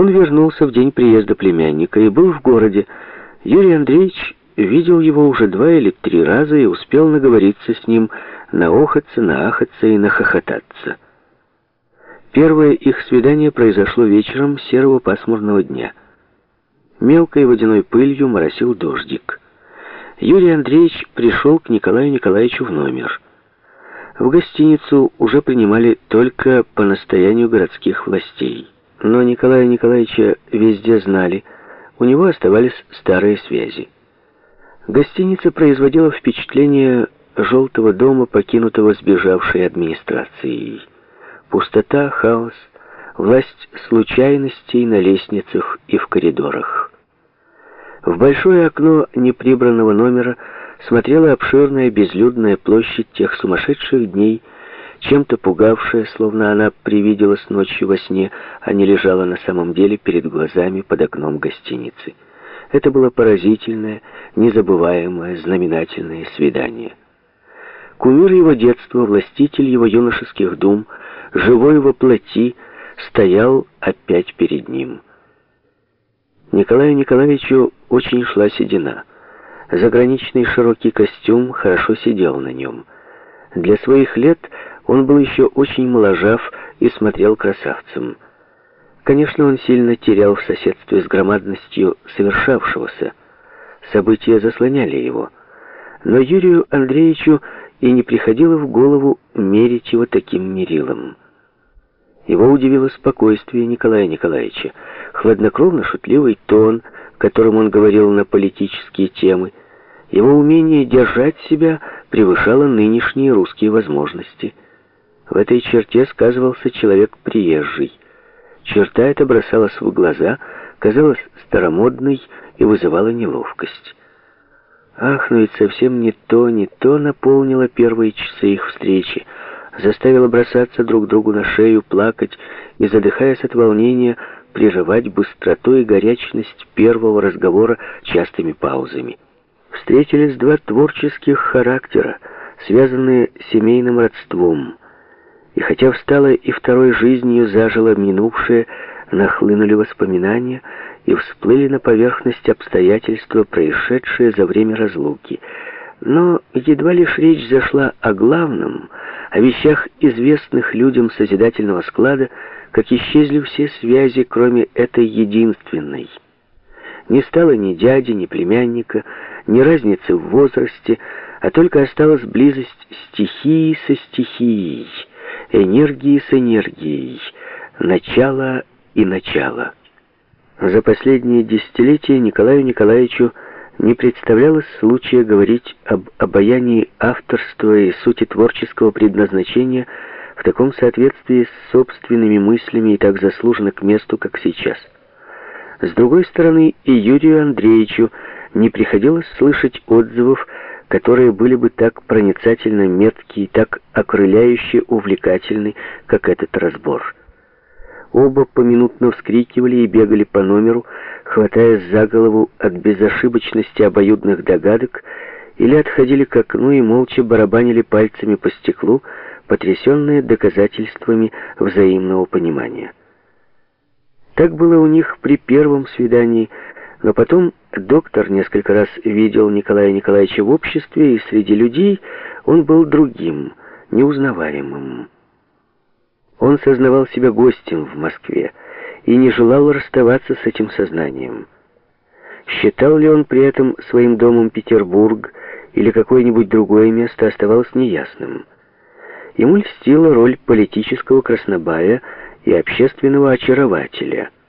Он вернулся в день приезда племянника и был в городе. Юрий Андреевич видел его уже два или три раза и успел наговориться с ним, наохаться, наахаться и нахохотаться. Первое их свидание произошло вечером серого пасмурного дня. Мелкой водяной пылью моросил дождик. Юрий Андреевич пришел к Николаю Николаевичу в номер. В гостиницу уже принимали только по настоянию городских властей. Но Николая Николаевича везде знали, у него оставались старые связи. Гостиница производила впечатление желтого дома, покинутого сбежавшей администрацией. Пустота, хаос, власть случайностей на лестницах и в коридорах. В большое окно неприбранного номера смотрела обширная безлюдная площадь тех сумасшедших дней, чем-то пугавшая, словно она привиделась ночью во сне, а не лежала на самом деле перед глазами под окном гостиницы. Это было поразительное, незабываемое, знаменательное свидание. Кумир его детства, властитель его юношеских дум, живой во плоти, стоял опять перед ним. Николаю Николаевичу очень шла седина. Заграничный широкий костюм хорошо сидел на нем. Для своих лет он был еще очень моложав и смотрел красавцем. Конечно, он сильно терял в соседстве с громадностью совершавшегося. События заслоняли его. Но Юрию Андреевичу и не приходило в голову мерить его таким мерилом. Его удивило спокойствие Николая Николаевича, хладнокровно шутливый тон, которым он говорил на политические темы, его умение держать себя превышало нынешние русские возможности – в этой черте сказывался человек приезжий. Черта эта бросалась в глаза, казалась старомодной и вызывала неловкость. Ах, ну ведь совсем не то, не то наполнило первые часы их встречи, заставило бросаться друг другу на шею, плакать и, задыхаясь от волнения, прерывать быстроту и горячность первого разговора частыми паузами. Встретились два творческих характера, связанные семейным родством. И хотя встала и второй жизнью зажила минувшее, нахлынули воспоминания и всплыли на поверхность обстоятельства, происшедшие за время разлуки. Но едва лишь речь зашла о главном, о вещах, известных людям созидательного склада, как исчезли все связи, кроме этой единственной. Не стало ни дяди, ни племянника, ни разницы в возрасте, а только осталась близость стихии со стихией — энергии с энергией, начало и начало. За последние десятилетия Николаю Николаевичу не представлялось случая говорить об обаянии авторства и сути творческого предназначения в таком соответствии с собственными мыслями и так заслуженно к месту, как сейчас. С другой стороны, и Юрию Андреевичу не приходилось слышать отзывов которые были бы так проницательно метки и так окрыляюще увлекательны, как этот разбор. Оба поминутно вскрикивали и бегали по номеру, хватаясь за голову от безошибочности обоюдных догадок, или отходили к окну и молча барабанили пальцами по стеклу, потрясенные доказательствами взаимного понимания. Так было у них при первом свидании, но потом доктор несколько раз видел Николая Николаевича в обществе, и среди людей он был другим, неузнаваемым. Он сознавал себя гостем в Москве и не желал расставаться с этим сознанием. Считал ли он при этом своим домом Петербург или какое-нибудь другое место, оставалось неясным. Ему льстила роль политического краснобая и общественного очарователя –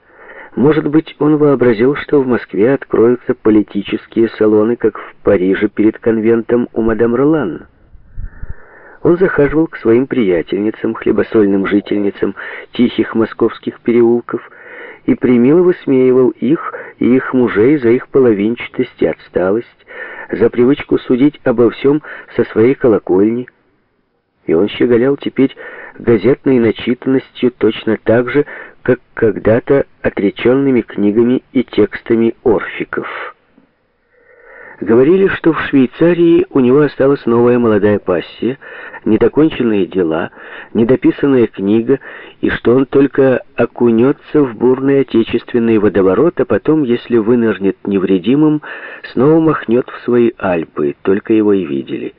может быть, он вообразил, что в Москве откроются политические салоны, как в Париже перед конвентом у мадам Ролан. Он захаживал к своим приятельницам, хлебосольным жительницам тихих московских переулков и примило высмеивал их и их мужей за их половинчатость и отсталость, за привычку судить обо всем со своей колокольни. И он щеголял теперь газетной начитанностью точно так же, как когда-то отреченными книгами и текстами орфиков. Говорили, что в Швейцарии у него осталась новая молодая пассия, недоконченные дела, недописанная книга, и что он только окунется в бурный отечественный водоворот, а потом, если вынырнет невредимым, снова махнет в свои Альпы, только его и видели.